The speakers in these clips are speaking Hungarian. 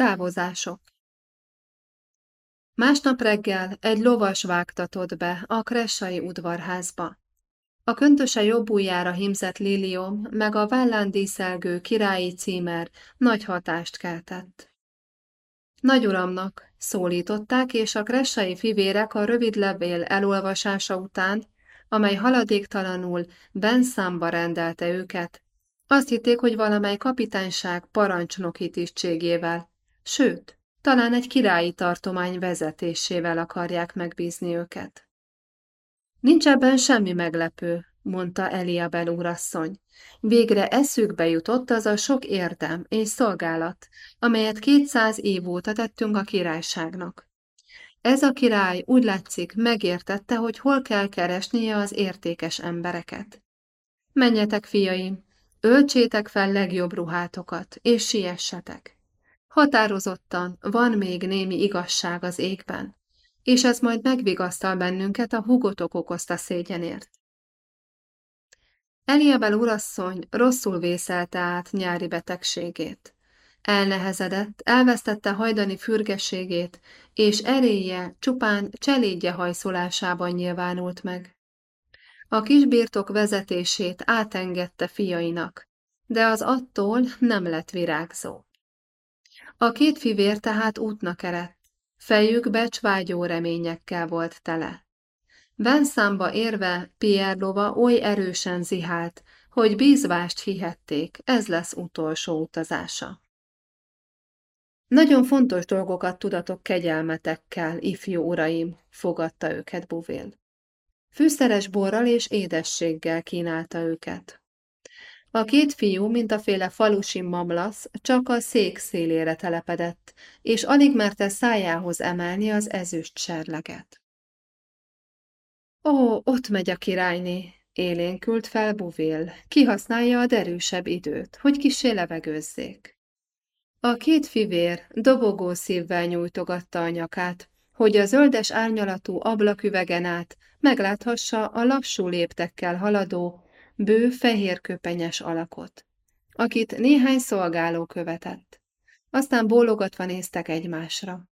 Távozások Másnap reggel egy lovas vágtatott be a kressai udvarházba. A köntöse jobb ujjára himzett liliom, meg a vállán díszelgő királyi címer nagy hatást keltett. Nagyuramnak szólították, és a kressai fivérek a rövid levél elolvasása után, amely haladéktalanul Benszámba rendelte őket, azt hitték, hogy valamely kapitányság parancsnoki tisztségével, sőt, talán egy királyi tartomány vezetésével akarják megbízni őket. Nincs ebben semmi meglepő, mondta Eliabel úrasszony. Végre eszükbe jutott az a sok érdem és szolgálat, amelyet kétszáz év óta tettünk a királyságnak. Ez a király úgy látszik megértette, hogy hol kell keresnie az értékes embereket. Menjetek, fiaim, öltsétek fel legjobb ruhátokat, és siessetek. Határozottan van még némi igazság az égben, és ez majd megvigasztal bennünket a hugotok okozta szégyenért. Eliabel urasszony rosszul vészelte át nyári betegségét. Elnehezedett, elvesztette hajdani fürgességét, és eréje csupán cselédje hajszolásában nyilvánult meg. A kisbirtok vezetését átengedte fiainak, de az attól nem lett virágzó. A két fivér tehát útnak eredt, fejük becsvágyó reményekkel volt tele. Benszámba érve Pierre lova oly erősen zihált, hogy bízvást hihették, ez lesz utolsó utazása. Nagyon fontos dolgokat tudatok kegyelmetekkel, ifjú uraim, fogadta őket Buvél. Fűszeres borral és édességgel kínálta őket. A két fiú, mint a féle falusi mamlasz, csak a szék szélére telepedett, és alig merte szájához emelni az ezüst serleget. Ó, ott megy a királyné, élénkült fel Buvél, kihasználja a derűsebb időt, hogy kisé levegőzzék. A két fivér dobogó szívvel nyújtogatta a nyakát, hogy a zöldes árnyalatú ablaküvegen át megláthassa a lassú léptekkel haladó, bő fehér köpenyes alakot, akit néhány szolgáló követett. Aztán bólogatva néztek egymásra.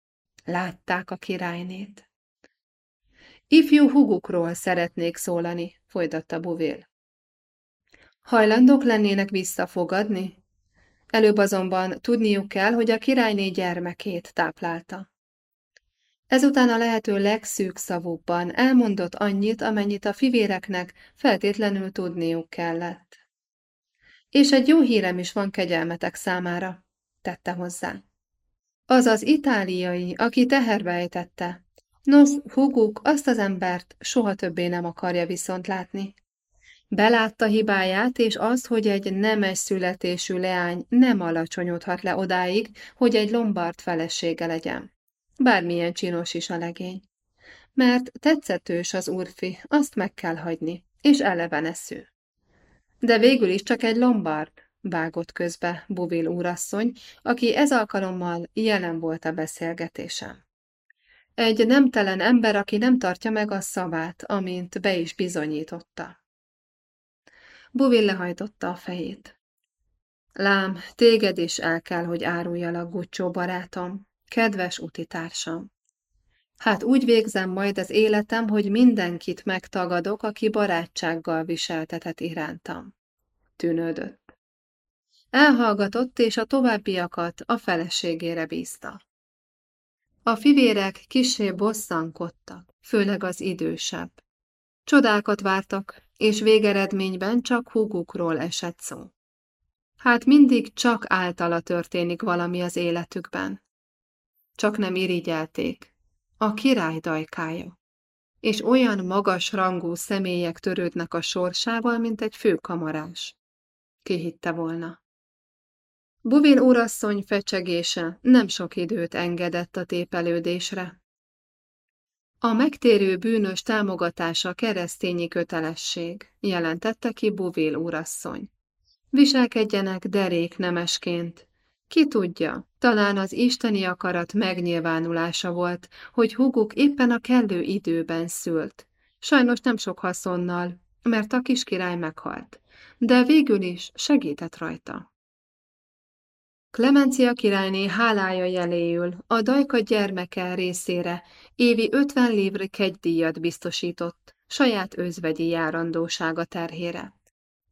Látták a királynét. Ifjú hugukról szeretnék szólani, folytatta Buvél. Hajlandók lennének visszafogadni? Előbb azonban tudniuk kell, hogy a királyné gyermekét táplálta. Ezután a lehető legszűkszavúbban elmondott annyit, amennyit a fivéreknek feltétlenül tudniuk kellett. És egy jó hírem is van kegyelmetek számára, tette hozzá. Az az itáliai, aki teherbe ejtette. Nos, húguk azt az embert soha többé nem akarja viszont látni. Belátta hibáját, és az, hogy egy nemes születésű leány nem alacsonyodhat le odáig, hogy egy lombard felesége legyen. Bármilyen csinos is a legény. Mert tetszetős az úrfi, azt meg kell hagyni, és eleveneszű. De végül is csak egy lombard, vágott közbe Buvil úrasszony, aki ez alkalommal jelen volt a beszélgetésem. Egy nemtelen ember, aki nem tartja meg a szavát, amint be is bizonyította. Buvil lehajtotta a fejét. Lám, téged is el kell, hogy áruljalak, Gucsó barátom, kedves utitársam. Hát úgy végzem majd az életem, hogy mindenkit megtagadok, aki barátsággal viseltetett irántam. Tűnődött. Elhallgatott, és a továbbiakat a feleségére bízta. A fivérek kisé bosszankodtak, főleg az idősebb. Csodákat vártak, és végeredményben csak húgukról esett szó. Hát mindig csak általa történik valami az életükben. Csak nem irigyelték. A király dajkája. És olyan magas rangú személyek törődnek a sorsával, mint egy főkamarás. Ki hitte volna. Buvin urasszony fecsegése nem sok időt engedett a tépelődésre. A megtérő bűnös támogatása keresztényi kötelesség, jelentette ki Buvil úrasszony. Viselkedjenek derék nemesként. Ki tudja, talán az isteni akarat megnyilvánulása volt, hogy huguk éppen a kellő időben szült. Sajnos nem sok haszonnal, mert a kiskirály meghalt, de végül is segített rajta. Klemencia királyné hálája jeléül a Dajka gyermeke részére évi 50 livre kegydíjat biztosított saját özvegyi járandósága terhére.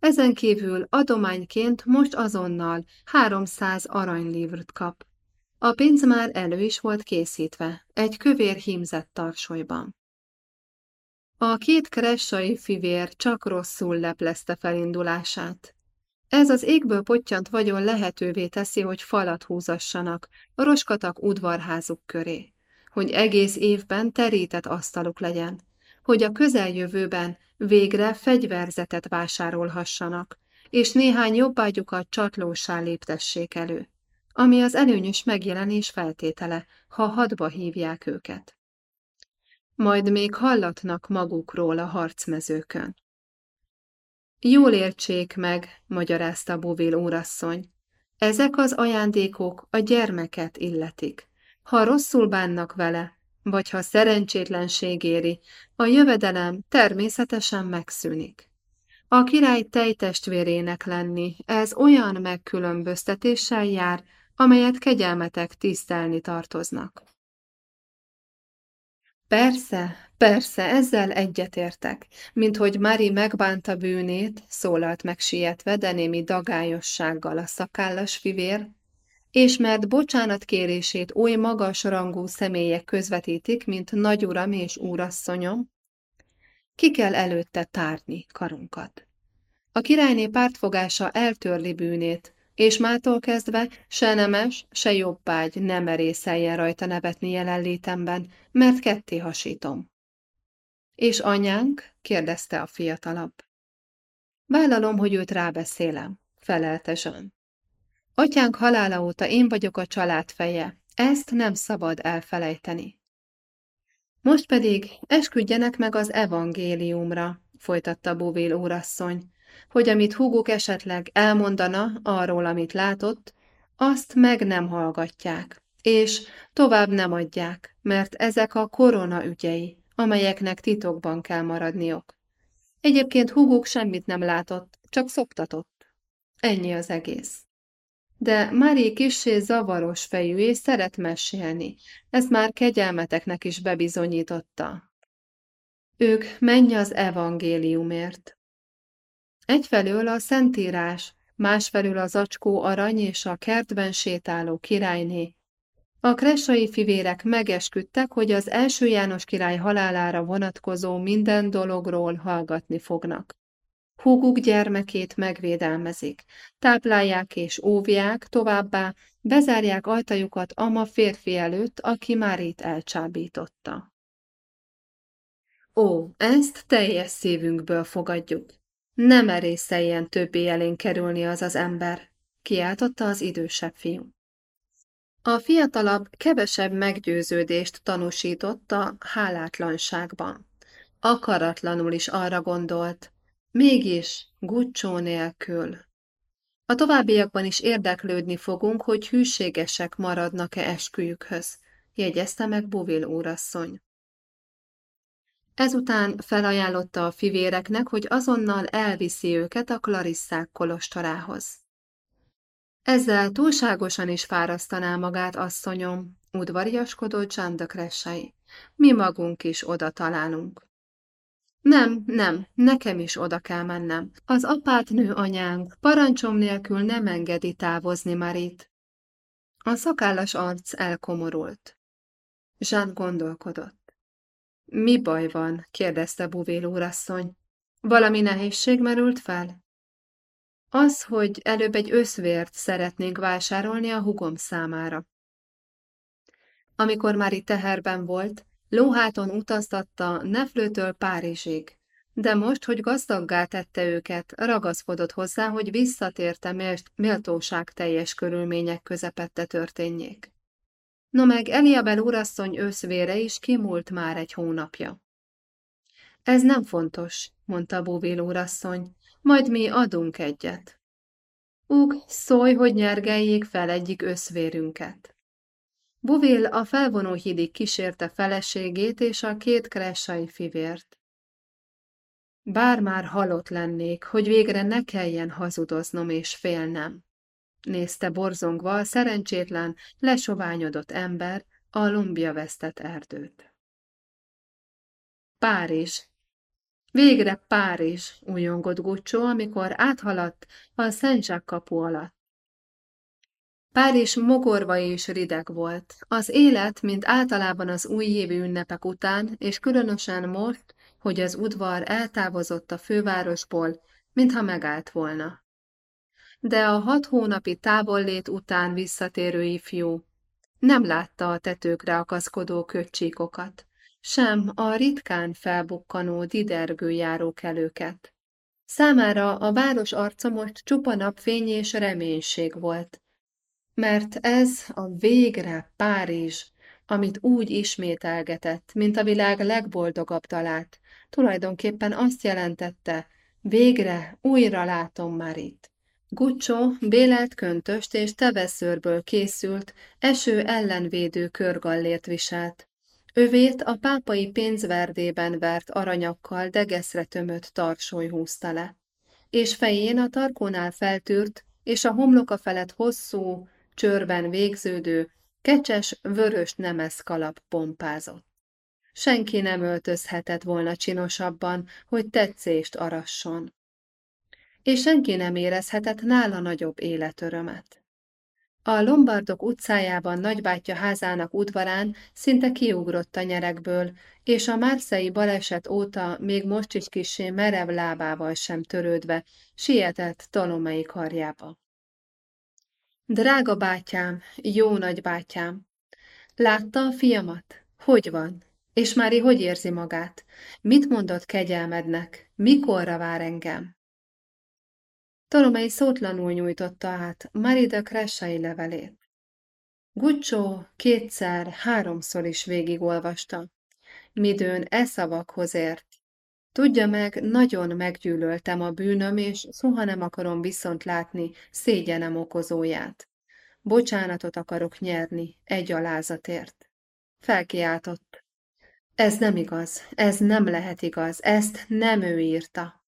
Ezen kívül adományként most azonnal 300 aranylívrt kap. A pénz már elő is volt készítve, egy kövér hímzett tarsolyban. A két kressai fivér csak rosszul leplezte felindulását. Ez az égből pottyant vagyon lehetővé teszi, hogy falat húzassanak a roskatak udvarházuk köré, hogy egész évben terített asztaluk legyen, hogy a közeljövőben végre fegyverzetet vásárolhassanak, és néhány jobbágyukat csatlósá léptessék elő, ami az előnyös megjelenés feltétele, ha hadba hívják őket. Majd még hallatnak magukról a harcmezőkön. Jól értsék meg, magyarázta Bovil úrasszony. Ezek az ajándékok a gyermeket illetik. Ha rosszul bánnak vele, vagy ha szerencsétlenség éri, a jövedelem természetesen megszűnik. A király tejtestvérének lenni, ez olyan megkülönböztetéssel jár, amelyet kegyelmetek tisztelni tartoznak. Persze, persze, ezzel egyetértek, mint hogy Mari megbánta bűnét, szólalt meg sietve, de némi dagályossággal a szakállas fivér, és mert bocsánat kérését oly magas rangú személyek közvetítik, mint nagyuram és úrasszonyom, ki kell előtte tárni karunkat. A királyné pártfogása eltörli bűnét, és mától kezdve se nemes, se jobbágy nem merészeljen rajta nevetni jelenlétemben, mert ketté hasítom. És anyánk? kérdezte a fiatalabb. Vállalom, hogy őt rábeszélem, felelte Zsön. Atyánk halála óta én vagyok a család feje, ezt nem szabad elfelejteni. Most pedig esküdjenek meg az evangéliumra, folytatta Bóvél úrasszony, hogy amit húguk esetleg elmondana arról, amit látott, azt meg nem hallgatják, és tovább nem adják, mert ezek a korona ügyei, amelyeknek titokban kell maradniok. Egyébként húguk semmit nem látott, csak szoktatott. Ennyi az egész. De Mari kissé zavaros fejű és szeret mesélni, ezt már kegyelmeteknek is bebizonyította. Ők menj az evangéliumért, Egyfelől a Szentírás, másfelől az acskó arany és a kertben sétáló királyné. A kressai fivérek megesküdtek, hogy az első János király halálára vonatkozó minden dologról hallgatni fognak. Húguk gyermekét megvédelmezik, táplálják és óvják, továbbá bezárják ajtajukat ama férfi előtt, aki már itt elcsábította. Ó, ezt teljes szívünkből fogadjuk. Nem merészeljen többé elén kerülni az az ember, kiáltotta az idősebb fiú. A fiatalabb kevesebb meggyőződést tanúsította hálátlanságban. Akaratlanul is arra gondolt, mégis gucsó nélkül. A továbbiakban is érdeklődni fogunk, hogy hűségesek maradnak-e esküjükhöz, jegyezte meg Buvil úrasszony. Ezután felajánlotta a fivéreknek, hogy azonnal elviszi őket a Klarisszák kolostorához. Ezzel túlságosan is fárasztaná magát, asszonyom, udvariaskodott Zsándökressai. Mi magunk is oda találunk. Nem, nem, nekem is oda kell mennem. Az apátnő anyánk parancsom nélkül nem engedi távozni Marit. A szakállas arc elkomorult. Zsán gondolkodott. Mi baj van? kérdezte Buvél úrasszony. Valami nehézség merült fel? Az, hogy előbb egy összvért szeretnénk vásárolni a hugom számára. Amikor már teherben volt, lóháton utaztatta Neflőtől Párizsig, de most, hogy gazdaggá tette őket, ragaszkodott hozzá, hogy visszatérte méltóság teljes körülmények közepette történjék. No meg Eliabel urasszony őszvére is kimúlt már egy hónapja. Ez nem fontos, mondta Bóvél urasszony, majd mi adunk egyet. Ug, szólj, hogy nyergeljék fel egyik összvérünket. Buvél a felvonó hídig kísérte feleségét és a két kressai fivért. Bár már halott lennék, hogy végre ne kelljen hazudoznom és félnem. nézte borzongva a szerencsétlen, lesoványodott ember a lombja vesztett erdőt. Párizs. Végre Párizs, újongott Gucsó, amikor áthaladt a Szent kapu alatt. Párizs mogorva és rideg volt. Az élet, mint általában az újévi ünnepek után, és különösen most, hogy az udvar eltávozott a fővárosból, mintha megállt volna. De a hat hónapi távollét után visszatérő ifjú nem látta a tetőkre akaszkodó köcsíkokat, sem a ritkán felbukkanó didergő járókelőket. Számára a város arca most csupa napfény és reménység volt, mert ez a végre Párizs, amit úgy ismételgetett, mint a világ legboldogabb dalát, tulajdonképpen azt jelentette, végre újra látom már itt. Guccio bélelt köntöst és teveszőrből készült, eső ellenvédő körgallért viselt. Övét a pápai pénzverdében vert aranyakkal degeszre tömött tarsoly húzta le, és fején a tarkónál feltűrt, és a homloka felett hosszú, csörben végződő, kecses, vörös nemes kalap pompázott. Senki nem öltözhetett volna csinosabban, hogy tetszést arasson. És senki nem érezhetett nála nagyobb életörömet. A Lombardok utcájában nagybátyja házának udvarán szinte kiugrott a nyerekből, és a márszei baleset óta még most is kisé merev lábával sem törődve sietett Tolomei karjába. Drága bátyám, jó nagybátyám, látta a fiamat? Hogy van? És Mári hogy érzi magát? Mit mondott kegyelmednek? Mikorra vár engem? Tolomei szótlanul nyújtotta át Marida Kressai levelét. Guccio kétszer, háromszor is végigolvasta. Midőn e szavakhoz ért. Tudja meg, nagyon meggyűlöltem a bűnöm, és soha nem akarom viszont látni szégyenem okozóját. Bocsánatot akarok nyerni egy alázatért. Felkiáltott. Ez nem igaz, ez nem lehet igaz, ezt nem ő írta.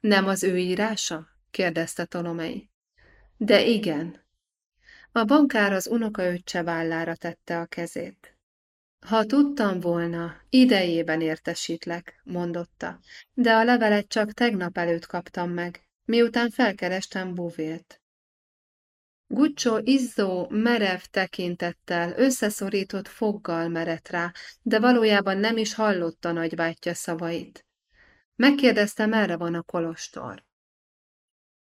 Nem az ő írása? kérdezte Tolomei. De igen. A bankár az unokaöccse vállára tette a kezét. Ha tudtam volna, idejében értesítlek, mondotta, de a levelet csak tegnap előtt kaptam meg, miután felkerestem Buvélt. Guccio izzó, merev tekintettel, összeszorított foggal merett rá, de valójában nem is hallotta nagybátyja szavait. Megkérdezte, merre van a kolostor.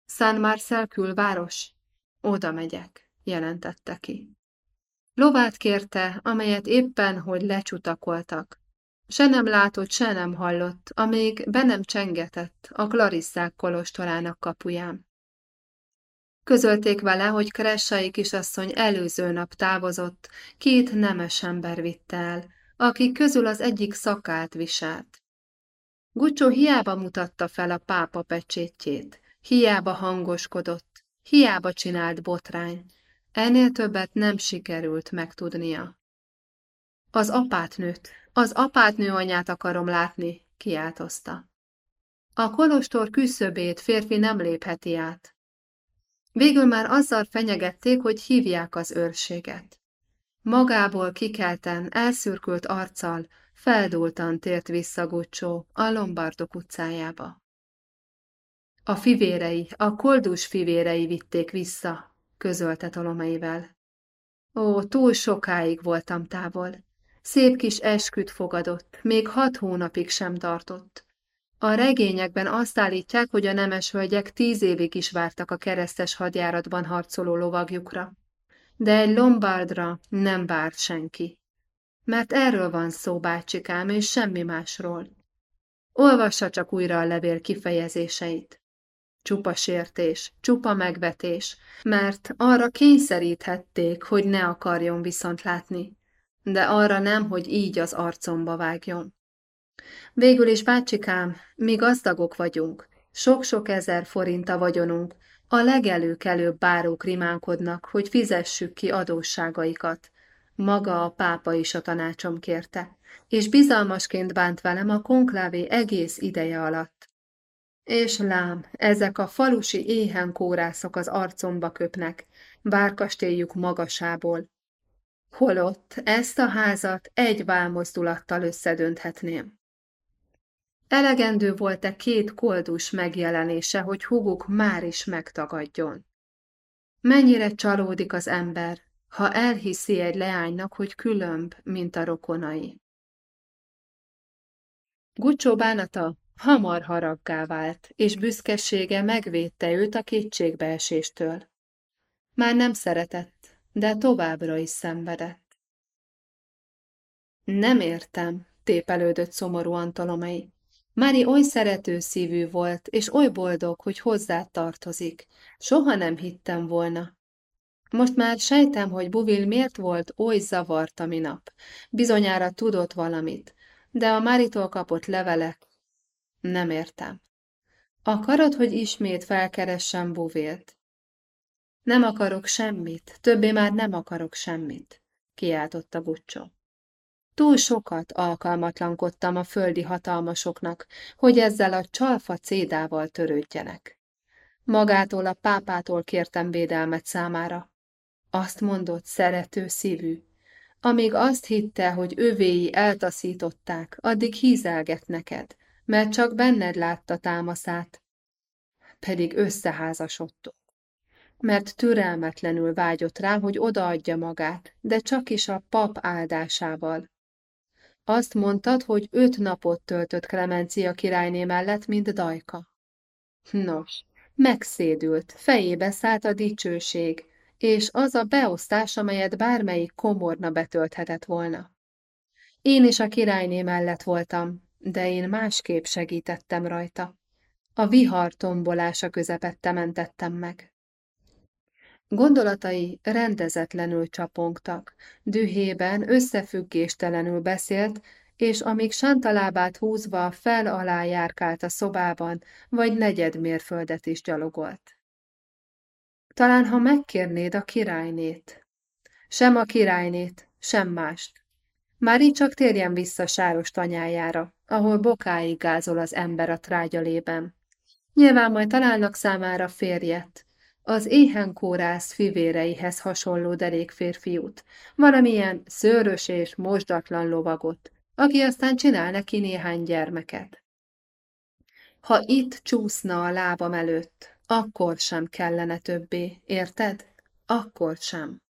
San Marcel külváros? Oda megyek, jelentette ki. Lovát kérte, amelyet éppen, hogy lecsutakoltak. Se nem látott, se nem hallott, amíg be nem csengetett a Klarisszák kolostorának kapuján. Közölték vele, hogy Kressai kisasszony előző nap távozott, két nemes ember vitte el, akik közül az egyik szakát viselt. Gucsó hiába mutatta fel a pápa pecsétjét, hiába hangoskodott, hiába csinált botrány, ennél többet nem sikerült megtudnia. Az apátnőt, az apátnő anyát akarom látni, kiáltozta. A kolostor küszöbét férfi nem lépheti át, Végül már azzal fenyegették, hogy hívják az őrséget. Magából kikelten, elszürkült arccal, feldúltan tért vissza Gucsó a Lombardok utcájába. A fivérei, a koldus fivérei vitték vissza, közölte Tolomeivel. Ó, túl sokáig voltam távol. Szép kis esküt fogadott, még hat hónapig sem tartott. A regényekben azt állítják, hogy a nemes hölgyek tíz évig is vártak a keresztes hadjáratban harcoló lovagjukra. De egy lombardra nem várt senki. Mert erről van szó, bácsikám, és semmi másról. Olvassa csak újra a levél kifejezéseit. Csupa sértés, csupa megvetés, mert arra kényszeríthették, hogy ne akarjon viszont látni, de arra nem, hogy így az arcomba vágjon. Végül is, bácsikám, mi gazdagok vagyunk, sok-sok ezer forint a vagyonunk, a legelőkelőbb bárók rimánkodnak, hogy fizessük ki adósságaikat. Maga a pápa is a tanácsom kérte, és bizalmasként bánt velem a konklávé egész ideje alatt. És lám, ezek a falusi éhen kórászok az arcomba köpnek, várkastélyük magasából. Holott ezt a házat egy válmozdulattal összedönthetném. Elegendő volt-e két koldus megjelenése, hogy huguk már is megtagadjon? Mennyire csalódik az ember, ha elhiszi egy leánynak, hogy különb, mint a rokonai. Gucsó bánata hamar haraggá vált, és büszkesége megvédte őt a kétségbeeséstől. Már nem szeretett, de továbbra is szenvedett. Nem értem, tépelődött szomorúan Tolomei. Mári oly szerető szívű volt, és oly boldog, hogy hozzá tartozik. Soha nem hittem volna. Most már sejtem, hogy Buvil miért volt oly zavart a minap. Bizonyára tudott valamit, de a Máritól kapott levelek nem értem. Akarod, hogy ismét felkeressem Buvilt? Nem akarok semmit, többé már nem akarok semmit, kiáltotta Guccio. Túl sokat alkalmatlankodtam a földi hatalmasoknak, hogy ezzel a csalfa cédával törődjenek. Magától a pápától kértem védelmet számára. Azt mondott, szerető szívű. Amíg azt hitte, hogy övéi eltaszították, addig hízelget neked, mert csak benned látta támaszát. Pedig összeházasodtok. Mert türelmetlenül vágyott rá, hogy odaadja magát, de csak is a pap áldásával. Azt mondtad, hogy öt napot töltött Klemencia királyné mellett, mint dajka. Nos, megszédült, fejébe szállt a dicsőség, és az a beosztás, amelyet bármelyik komorna betölthetett volna. Én is a királyné mellett voltam, de én másképp segítettem rajta. A vihar tombolása közepette mentettem meg. Gondolatai rendezetlenül csapongtak, dühében összefüggéstelenül beszélt, és amíg santalábát húzva fel-alá járkált a szobában, vagy negyed mérföldet is gyalogolt. Talán, ha megkérnéd a királynét. Sem a királynét, sem mást. Már így csak térjen vissza sáros tanyájára, ahol bokáig gázol az ember a trágyalében. Nyilván majd találnak számára férjet, az éhen kórász fivéreihez hasonló derék férfiút, valamilyen szőrös és mosdatlan lovagot, aki aztán csinál neki néhány gyermeket. Ha itt csúszna a lábam előtt, akkor sem kellene többé, érted? Akkor sem.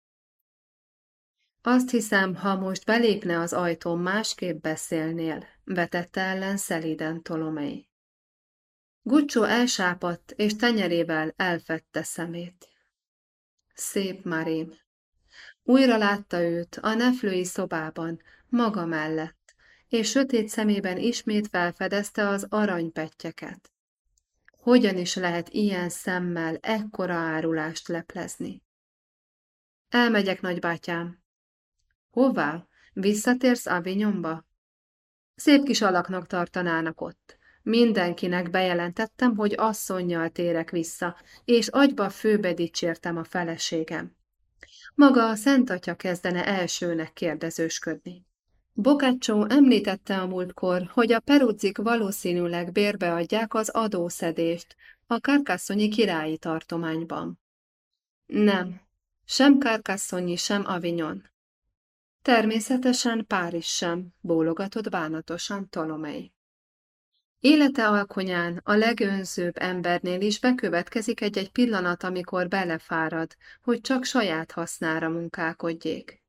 Azt hiszem, ha most belépne az ajtón, másképp beszélnél, vetette ellen szelíden Tolomei. Gucsó elsápadt, és tenyerével elfette szemét. Szép Marém. Újra látta őt a neflői szobában, maga mellett, és sötét szemében ismét felfedezte az aranypettyeket. Hogyan is lehet ilyen szemmel ekkora árulást leplezni? Elmegyek, nagybátyám. Hová? Visszatérsz Avignonba? Szép kis alaknak tartanának ott. Mindenkinek bejelentettem, hogy asszonnyal térek vissza, és agyba főbe dicsértem a feleségem. Maga a Szent Atya kezdene elsőnek kérdezősködni. Bokácsó említette a múltkor, hogy a perudzik valószínűleg bérbeadják az adószedést a kárkászonyi királyi tartományban. Nem, sem kárkászonyi, sem Avignon. Természetesen Párizs sem, bólogatott bánatosan Tolomei. Élete alkonyán a legönzőbb embernél is bekövetkezik egy-egy pillanat, amikor belefárad, hogy csak saját hasznára munkálkodjék.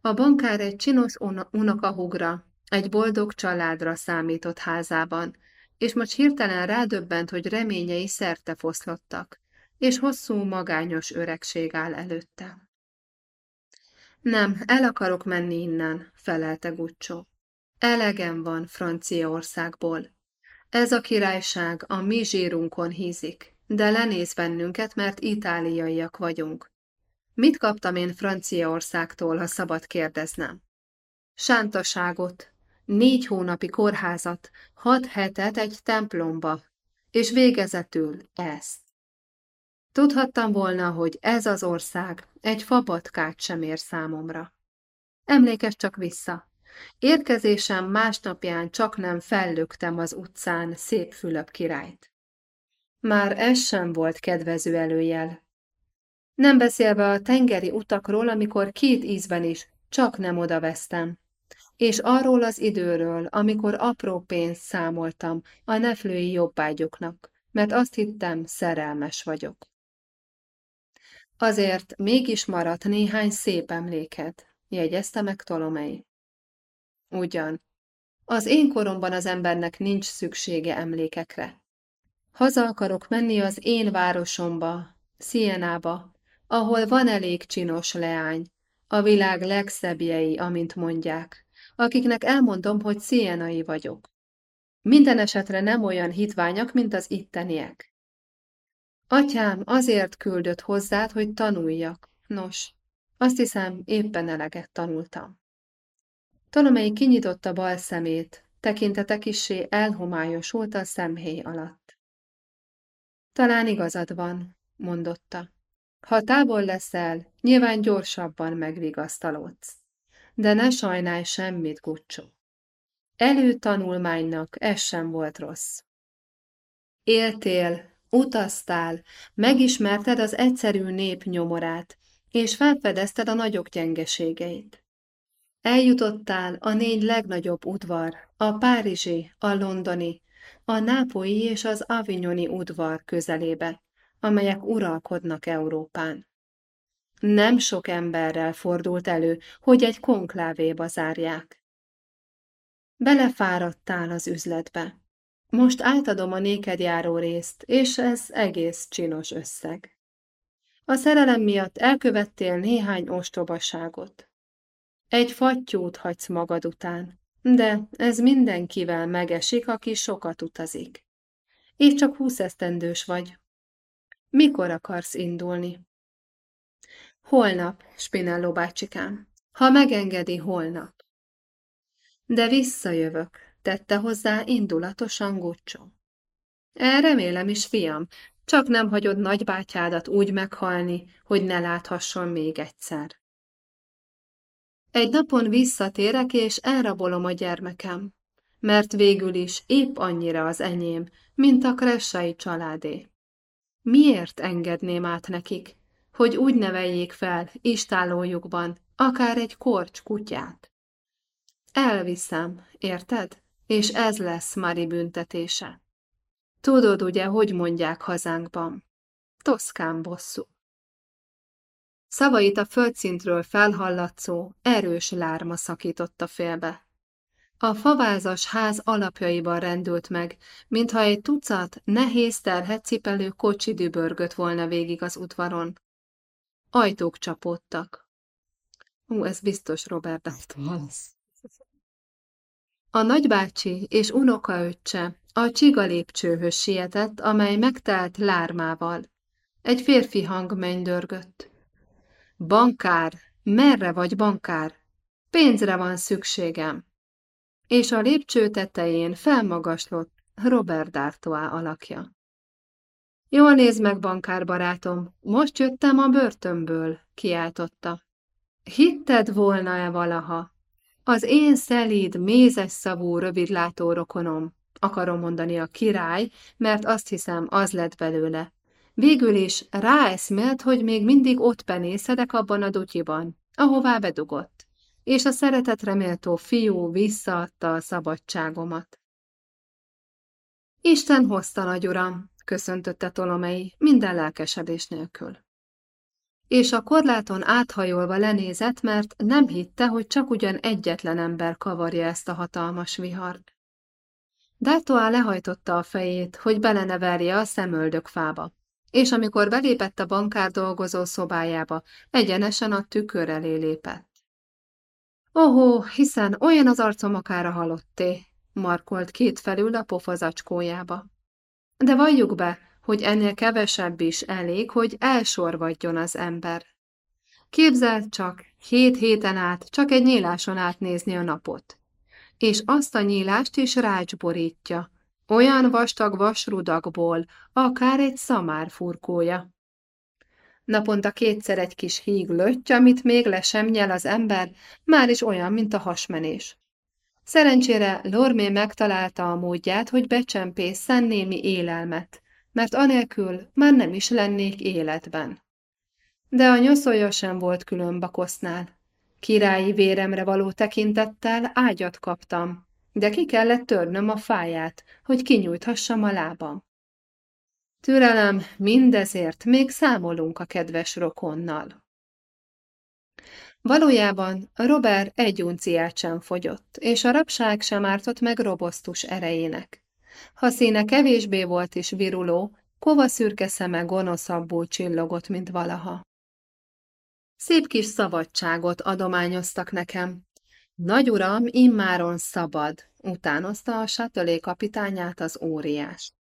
A bankár egy csinos unokahugra, egy boldog családra számított házában, és most hirtelen rádöbbent, hogy reményei szerte foszlottak, és hosszú, magányos öregség áll előtte. Nem, el akarok menni innen, felelte Guccio. Elegem van Franciaországból. Ez a királyság a mi zsírunkon hízik, de lenéz bennünket, mert itáliaiak vagyunk. Mit kaptam én Franciaországtól, ha szabad kérdeznem? Sántaságot, négy hónapi kórházat, hat hetet egy templomba, és végezetül ezt. Tudhattam volna, hogy ez az ország egy fabatkát sem ér számomra. Emlékezz csak vissza. Érkezésem másnapján csak nem fellöktem az utcán szép Fülöp királyt. Már ez sem volt kedvező előjel. Nem beszélve a tengeri utakról, amikor két ízben is csak nem odavesztem. És arról az időről, amikor apró pénzt számoltam a neflői jobbágyoknak, mert azt hittem, szerelmes vagyok. Azért mégis maradt néhány szép emléket, jegyezte meg Tolomei. Ugyan, az én koromban az embernek nincs szüksége emlékekre. Haza akarok menni az én városomba, Szienába, ahol van elég csinos leány, a világ legszebbjei, amint mondják, akiknek elmondom, hogy szienai vagyok. Minden esetre nem olyan hitványak, mint az itteniek. Atyám azért küldött hozzád, hogy tanuljak. Nos, azt hiszem, éppen eleget tanultam. Tolomei kinyitotta bal szemét, tekintete kissé elhomályosult a szemhéj alatt. Talán igazad van, mondotta. Ha távol leszel, nyilván gyorsabban megvigasztalodsz. De ne sajnálj semmit, Gucsó. Előtanulmánynak ez sem volt rossz. Éltél, utaztál, megismerted az egyszerű nép nyomorát, és felfedezted a nagyok gyengeségeit. Eljutottál a négy legnagyobb udvar, a párizsi, a londoni, a nápoi és az avignoni udvar közelébe, amelyek uralkodnak Európán. Nem sok emberrel fordult elő, hogy egy konklávéba zárják. Belefáradtál az üzletbe. Most átadom a néked járó részt, és ez egész csinos összeg. A szerelem miatt elkövettél néhány ostobaságot. Egy fattyút hagysz magad után, de ez mindenkivel megesik, aki sokat utazik. És csak húsz esztendős vagy. Mikor akarsz indulni? Holnap, Spinello bácsikám. Ha megengedi, holnap. De visszajövök, tette hozzá indulatosan Guccio. El remélem is, fiam, csak nem hagyod nagybátyádat úgy meghalni, hogy ne láthasson még egyszer. Egy napon visszatérek, és elrabolom a gyermekem, mert végül is épp annyira az enyém, mint a kressai családé. Miért engedném át nekik, hogy úgy neveljék fel istálójukban akár egy korcs kutyát? Elviszem, érted? És ez lesz Mari büntetése. Tudod ugye, hogy mondják hazánkban? Toszkán bosszú. Szavait a földszintről felhallatszó, erős lárma szakította félbe. A favázas ház alapjaiban rendült meg, mintha egy tucat nehéz terhet cipelő kocsi dübörgött volna végig az udvaron. Ajtók csapódtak. Ú, ez biztos Robert Dalton. A nagybácsi és unokaöccse a csiga lépcsőhöz sietett, amely megtelt lármával. Egy férfi hang mennydörgött. Bankár, merre vagy bankár? Pénzre van szükségem. És a lépcső tetején felmagaslott Robert D'Artois alakja. Jól nézd meg, bankár barátom, most jöttem a börtönből, kiáltotta. Hitted volna-e valaha? Az én szelíd, mézes szavú, rövidlátó rokonom, akarom mondani a király, mert azt hiszem, az lett belőle. Végül is ráeszmélt, hogy még mindig ott penészedek abban a dutyiban, ahová bedugott, és a szeretetre méltó fiú visszaadta a szabadságomat. Isten hozta, nagy uram, köszöntötte Tolomei, minden lelkesedés nélkül. És a korláton áthajolva lenézett, mert nem hitte, hogy csak ugyan egyetlen ember kavarja ezt a hatalmas vihart. Dátoá lehajtotta a fejét, hogy beleneverje a szemöldök fába, és amikor belépett a bankár dolgozó szobájába, egyenesen a tükör elé lépett. Ohó, hiszen olyan az arcom akára halotté, markolt két felül a pofazacskójába. De valljuk be, hogy ennél kevesebb is elég, hogy elsorvadjon az ember. Képzeld csak, hét héten át csak egy nyíláson átnézni a napot. És azt a nyílást is rács borítja, olyan vastag vasrudakból, akár egy szamár furkója. Naponta kétszer egy kis híg lötty, amit még le sem nyel az ember, már is olyan, mint a hasmenés. Szerencsére Lormé megtalálta a módját, hogy becsempészen némi élelmet, mert anélkül már nem is lennék életben. De a nyoszolja sem volt külön Bakosznál. Királyi véremre való tekintettel ágyat kaptam, de ki kellett törnöm a fáját, hogy kinyújthassam a lábam. Türelem, mindezért még számolunk a kedves rokonnal. Valójában Robert egy unciát sem fogyott, és a rabság sem ártott meg robosztus erejének. Ha színe kevésbé volt is viruló, kova szürke szeme gonoszabbul csillogott, mint valaha. Szép kis szabadságot adományoztak nekem. Nagy uram, immáron szabad, utánozta a satölé kapitányát az óriás.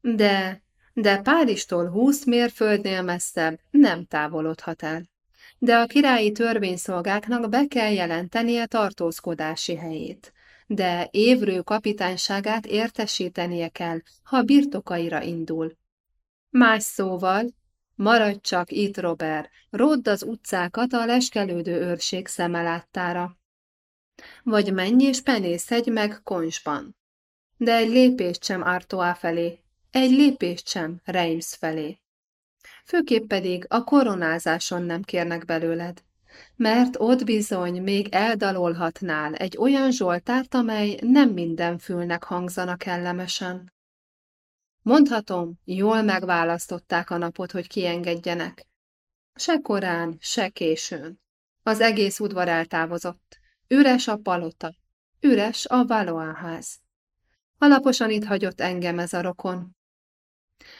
De, de Párizstól húsz mérföldnél messzebb nem távolodhat el. De a királyi törvényszolgáknak be kell jelentenie tartózkodási helyét. De évrő kapitányságát értesítenie kell, ha birtokaira indul. Más szóval, maradj csak itt, Robert, rodd az utcákat a leskelődő őrség szemeláttára. Vagy menj és penészedj meg konsban. De egy lépést sem Artois felé, egy lépést sem Reims felé. Főképp pedig a koronázáson nem kérnek belőled, mert ott bizony még eldalolhatnál egy olyan zsoltárt, amely nem minden fülnek hangzana kellemesen. Mondhatom, jól megválasztották a napot, hogy kiengedjenek. Se korán, se későn. Az egész udvar eltávozott. Üres a palota, üres a Valois ház. Alaposan itt hagyott engem ez a rokon.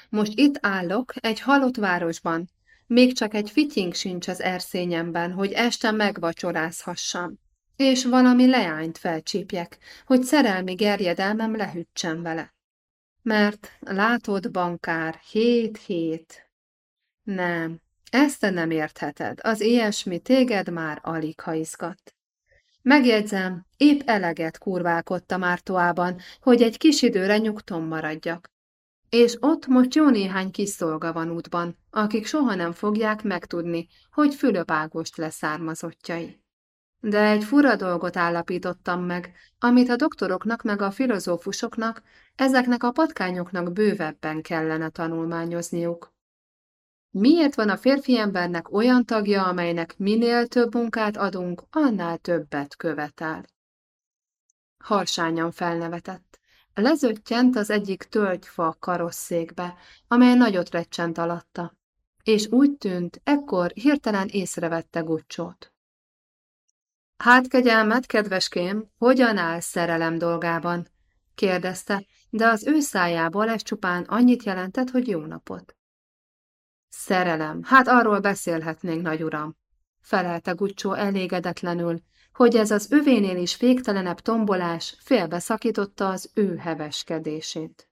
Most itt állok, egy halott városban, még csak egy fityink sincs az erszényemben, hogy este megvacsorázhassam, és valami leányt felcsípjek, hogy szerelmi gerjedelmem lehűtsen vele. Mert, látod, bankár, hét-hét. Nem, ezt te nem értheted, az ilyesmi téged már alig ha izgat. Megjegyzem, épp eleget kurválkodtam Ártoában, hogy egy kis időre nyugton maradjak. És ott most jó néhány kis szolga van útban, akik soha nem fogják megtudni, hogy Fülöp Ágost leszármazottjai. De egy fura dolgot állapítottam meg, amit a doktoroknak meg a filozófusoknak, ezeknek a patkányoknak bővebben kellene tanulmányozniuk. Miért van a férfi embernek olyan tagja, amelynek minél több munkát adunk, annál többet követel? Harsányan felnevetett. Lezöttyent az egyik tölgyfa karosszékbe, amely nagyot recsent alatta, és úgy tűnt, ekkor hirtelen észrevette Gucsót. Hát kegyelmet, kedveském, hogyan áll szerelem dolgában? kérdezte, de az ő szájából ez csupán annyit jelentett, hogy jó napot. Szerelem, hát arról beszélhetnénk, nagy uram, felelte Gucsó elégedetlenül, hogy ez az övénél is féktelenebb tombolás félbeszakította az ő heveskedését.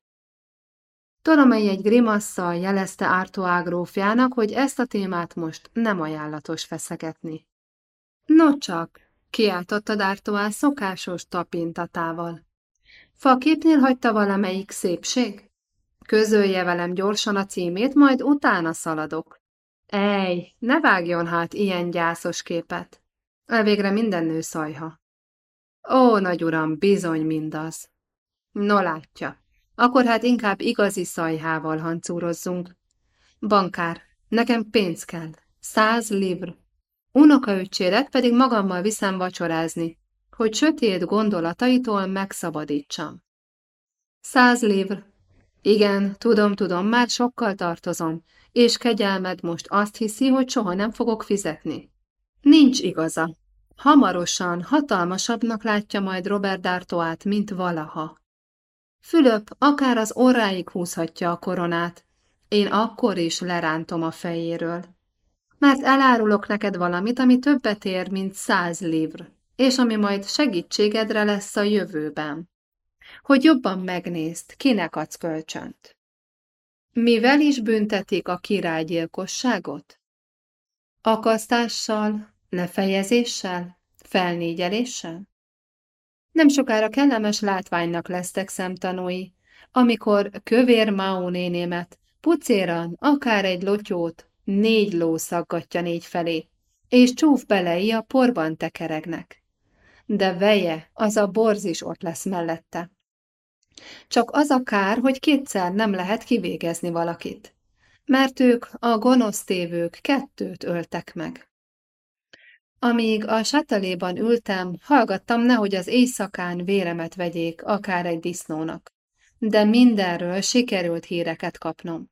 Tolomei egy grimasszal jelezte Ártoá grófjának, hogy ezt a témát most nem ajánlatos feszegetni. No csak, kiáltotta Dártoá szokásos tapintatával. Faképnél hagyta valamelyik szépség? Közölje velem gyorsan a címét, majd utána szaladok. Ej, ne vágjon hát ilyen gyászos képet. Elvégre minden nő szajha. Ó, nagy uram, bizony mindaz. No látja, akkor hát inkább igazi szajhával hancúrozzunk. Bankár, nekem pénz kell, száz livr. Unokaöccséret pedig magammal viszem vacsorázni, hogy sötét gondolataitól megszabadítsam. Száz livr. Igen, tudom, tudom, már sokkal tartozom, és kegyelmed most azt hiszi, hogy soha nem fogok fizetni. Nincs igaza. Hamarosan hatalmasabbnak látja majd Robert D'Artoát, mint valaha. Fülöp akár az orráig húzhatja a koronát, én akkor is lerántom a fejéről. Mert elárulok neked valamit, ami többet ér, mint száz livr, és ami majd segítségedre lesz a jövőben. Hogy jobban megnézd, kinek adsz kölcsönt. Mivel is büntetik a királygyilkosságot? Akasztással, lefejezéssel, felnégyeléssel? Nem sokára kellemes látványnak lesztek szemtanúi, amikor kövér Mao nénémet, pucéran, akár egy lotyót, négy ló szaggatja négy felé, és csúf belei a porban tekeregnek. De veje, az a borz is ott lesz mellette. Csak az a kár, hogy kétszer nem lehet kivégezni valakit, mert ők, a gonosz tévők kettőt öltek meg. Amíg a sátaléban ültem, hallgattam nehogy az éjszakán véremet vegyék, akár egy disznónak. De mindenről sikerült híreket kapnom.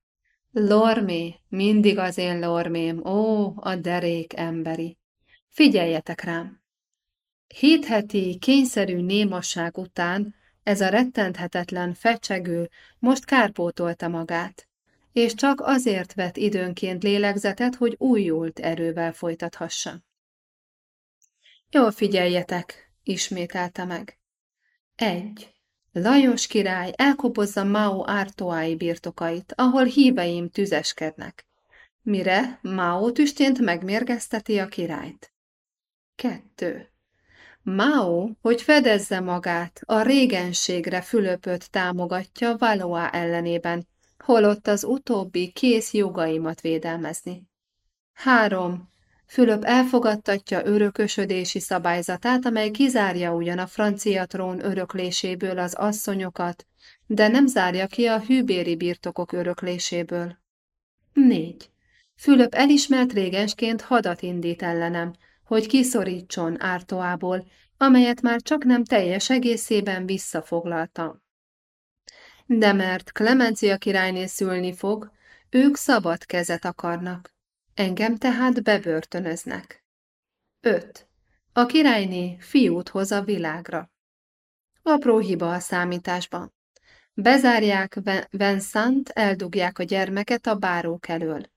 Lormé, mindig az én lormém, ó, a derék emberi. Figyeljetek rám! Hét heti, kényszerű némasság után ez a rettenthetetlen, fecsegő most kárpótolta magát, és csak azért vett időnként lélegzetet, hogy újult erővel folytathassa. Jól figyeljetek, ismételte meg. Egy. Lajos király elkobozza Mao ártoái birtokait, ahol híveim tüzeskednek. Mire Mao tüstént megmérgezteti a királyt. Kettő. Mao, hogy fedezze magát, a régenségre Fülöpöt támogatja Valois ellenében, holott az utóbbi kész jogaimat védelmezni. Három. Fülöp elfogadtatja örökösödési szabályzatát, amely kizárja ugyan a francia trón örökléséből az asszonyokat, de nem zárja ki a hűbéri birtokok örökléséből. 4. Fülöp elismert régensként hadat indít ellenem, hogy kiszorítson Ártoából, amelyet már csak nem teljes egészében visszafoglalta. De mert Klemencia királyné szülni fog, ők szabad kezet akarnak. Engem tehát bebörtönöznek. 5. A királyné fiút hoz a világra. Apró hiba a számításban. Bezárják Vincent, eldugják a gyermeket a bárók elől.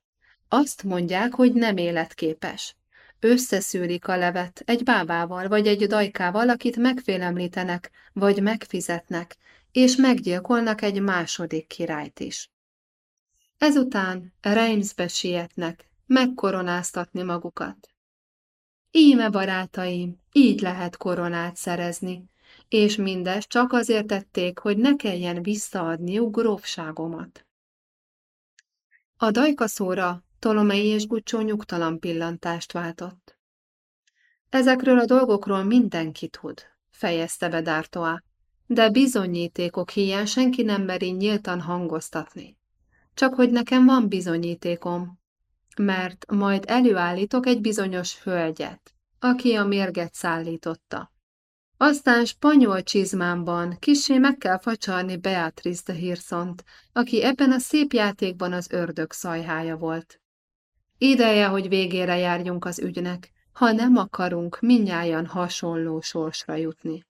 Azt mondják, hogy nem életképes. Összeszűrik a levet egy bábával vagy egy dajkával, akit megfélemlítenek, vagy megfizetnek, és meggyilkolnak egy második királyt is. Ezután Reimsbe sietnek, megkoronáztatni magukat. Íme, barátaim, így lehet koronát szerezni, és mindezt csak azért tették, hogy ne kelljen visszaadniuk grófságomat. A dajkaszóra Tolomei és Gucsó nyugtalan pillantást váltott. Ezekről a dolgokról mindenki tud, fejezte be Dártoá, de bizonyítékok hiány senki nem meri nyíltan hangoztatni. Csak hogy nekem van bizonyítékom, mert majd előállítok egy bizonyos hölgyet, aki a mérget szállította. Aztán spanyol csizmámban kissé meg kell facsarni Beatrice de Hirsont, aki ebben a szép játékban az ördög szajhája volt. Ideje, hogy végére járjunk az ügynek, ha nem akarunk minnyáján hasonló sorsra jutni.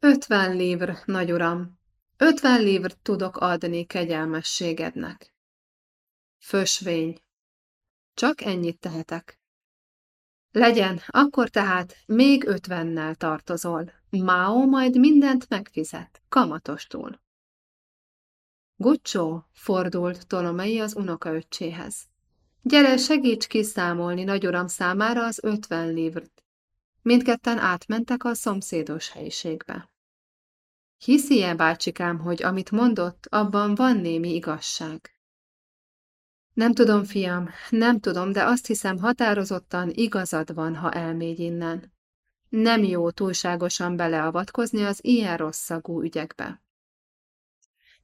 Ötven livr, nagyuram, ötven livr tudok adni kegyelmességednek. Fösvény. Csak ennyit tehetek. Legyen, akkor tehát még ötvennel tartozol. Mao majd mindent megfizet, kamatostul. Gucsó, fordult Tolomei az unokaöccséhez. Gyere, segíts kiszámolni nagyuram számára az ötven livrt. Mindketten átmentek a szomszédos helyiségbe. Hiszi-e, bácsikám, hogy amit mondott, abban van némi igazság? Nem tudom, fiam, nem tudom, de azt hiszem határozottan igazad van, ha elmégy innen. Nem jó túlságosan beleavatkozni az ilyen rosszagú ügyekbe.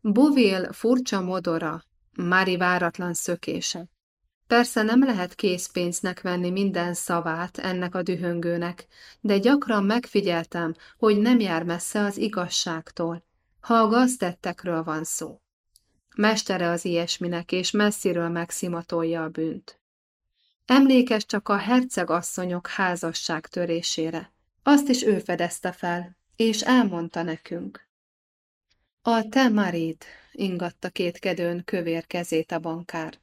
Buvil furcsa modora, Mári váratlan szökése. Persze nem lehet készpénznek venni minden szavát ennek a dühöngőnek, de gyakran megfigyeltem, hogy nem jár messze az igazságtól, ha a gaztettekről van szó. Mestere az ilyesminek, és messziről megszimatolja a bűnt. Emlékes csak a hercegasszonyok házasság törésére. Azt is ő fedezte fel, és elmondta nekünk. A te marid, ingatta kétkedőn kövér kezét a bankár.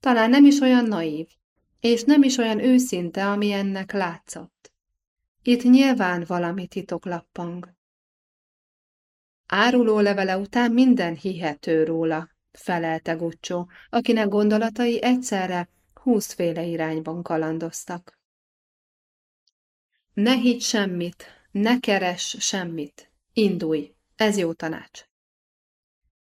Talán nem is olyan naív, és nem is olyan őszinte, ami ennek látszott. Itt nyilván valami titok lappang. Áruló levele után minden hihető róla, felelte Guccio, akinek gondolatai egyszerre húszféle irányban kalandoztak. Ne higgy semmit, ne keres semmit, indulj, ez jó tanács.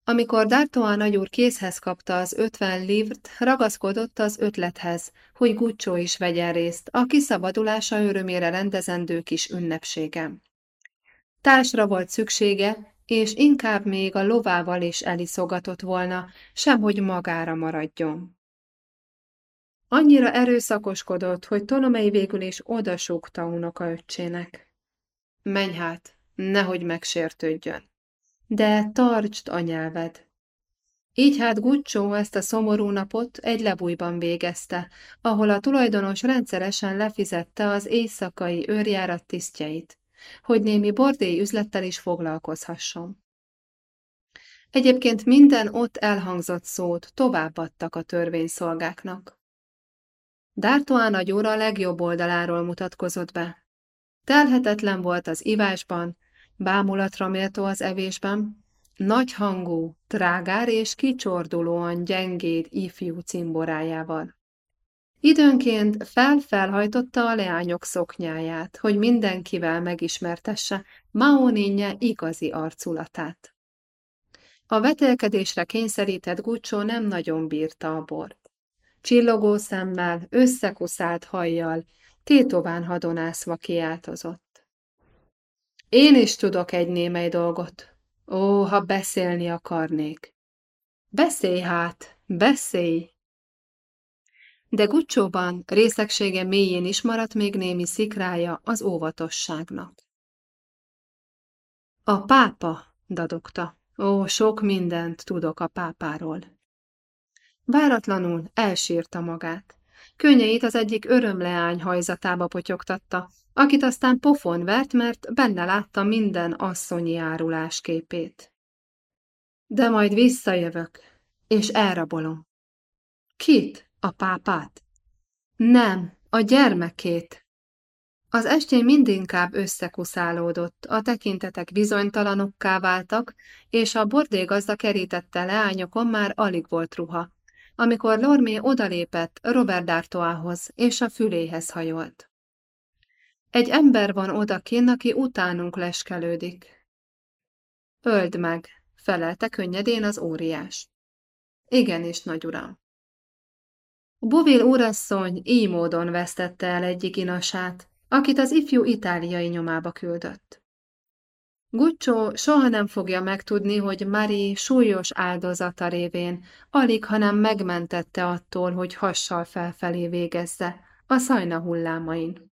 Amikor D'Artois nagyúr kézhez kapta az ötven livrt, ragaszkodott az ötlethez, hogy Guccio is vegyen részt a kiszabadulása örömére rendezendő kis ünnepségem. Társra volt szüksége, és inkább még a lovával is eliszogatott volna, semhogy magára maradjon. Annyira erőszakoskodott, hogy Tolomei végül is odasúgta unoka öccsének. Menj hát, nehogy megsértődjön. De tartsd a nyelved. Így hát Guccio ezt a szomorú napot egy lebújban végezte, ahol a tulajdonos rendszeresen lefizette az éjszakai őrjárat tisztjeit, hogy némi bordély üzlettel is foglalkozhasson. Egyébként minden ott elhangzott szót továbbadtak a törvényszolgáknak. Óra a legjobb oldaláról mutatkozott be. Telhetetlen volt az ivásban, bámulatra méltó az evésben, nagy hangú, trágár és kicsordulóan gyengéd ifjú cimborájával. Időnként felfelhajtotta a leányok szoknyáját, hogy mindenkivel megismertesse Maonénye igazi arculatát. A vetélkedésre kényszerített Gucsó nem nagyon bírta a bort. Csillogó szemmel, összekuszált hajjal, tétován hadonászva kiáltozott. Én is tudok egy némely dolgot. Ó, ha beszélni akarnék. Beszélj hát, beszélj! De Gucsóban részegsége mélyén is maradt még némi szikrája az óvatosságnak. A pápa, dadogta. Ó, sok mindent tudok a pápáról. Váratlanul elsírta magát. Könnyeit az egyik örömleány hajzatába potyogtatta, akit aztán pofon vert, mert benne látta minden asszonyi árulás képét. De majd visszajövök, és elrabolom. Kit? A pápát? Nem, a gyermekét. Az estén mindinkább összekuszálódott, a tekintetek bizonytalanokká váltak, és a bordégazda kerítette leányokon már alig volt ruha amikor Lormé odalépett Robert D'Artoához, és a füléhez hajolt. Egy ember van odakin, aki utánunk leskelődik. Öld meg, felelte könnyedén az óriás. Igenis, nagy uram. Buvil úrasszony így módon vesztette el egyik inasát, akit az ifjú itáliai nyomába küldött. Guccio soha nem fogja megtudni, hogy Mari súlyos áldozata révén alig, hanem megmentette attól, hogy hassal felfelé végezze a szajna hullámain.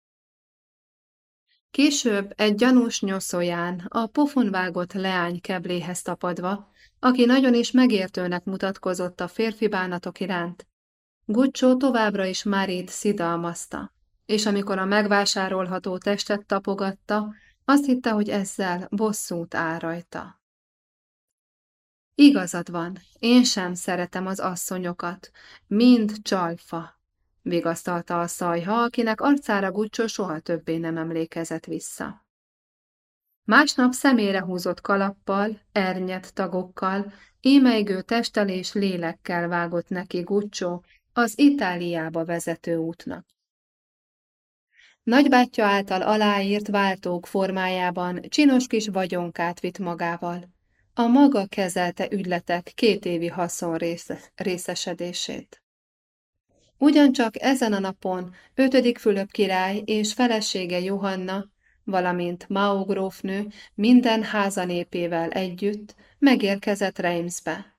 Később egy gyanús nyoszóján a pofonvágott leány kebléhez tapadva, aki nagyon is megértőnek mutatkozott a férfi bánatok iránt, Guccio továbbra is Marit szidalmazta, és amikor a megvásárolható testet tapogatta, azt hitte, hogy ezzel bosszút áll rajta. Igazad van, én sem szeretem az asszonyokat, mind csalfa, vigasztalta a szajha, akinek arcára Gucsó soha többé nem emlékezett vissza. Másnap szemére húzott kalappal, ernyet tagokkal, émeigő testtel és lélekkel vágott neki Gucsó az Itáliába vezető útnak. Nagybátyja által aláírt váltók formájában csinos kis vagyonkát vitt magával. A maga kezelte ügyletek két évi haszon része, részesedését. Ugyancsak ezen a napon ötödik Fülöp király és felesége Johanna, valamint Mao minden házanépével együtt megérkezett Reimsbe.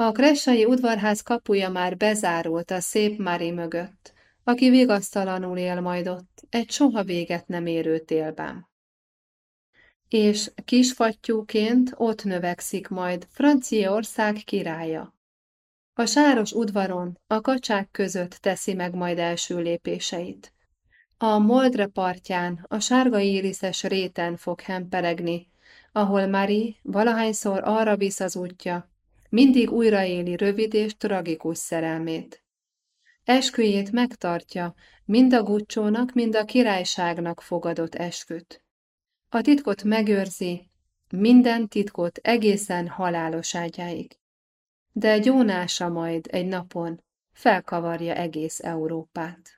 A kressai udvarház kapuja már bezárult a szép Mari mögött, aki vigasztalanul él majd ott, egy soha véget nem érő télben. És kisfattyúként ott növekszik majd Franciaország királya. A sáros udvaron, a kacsák között teszi meg majd első lépéseit. A Moldre partján, a sárga íriszes réten fog hemperegni, ahol Mari valahányszor arra visz az útja, mindig újraéli rövid és tragikus szerelmét. Esküjét megtartja, mind a Gucsónak, mind a királyságnak fogadott esküt. A titkot megőrzi, minden titkot egészen halálos ágyáig. De gyónása majd egy napon felkavarja egész Európát.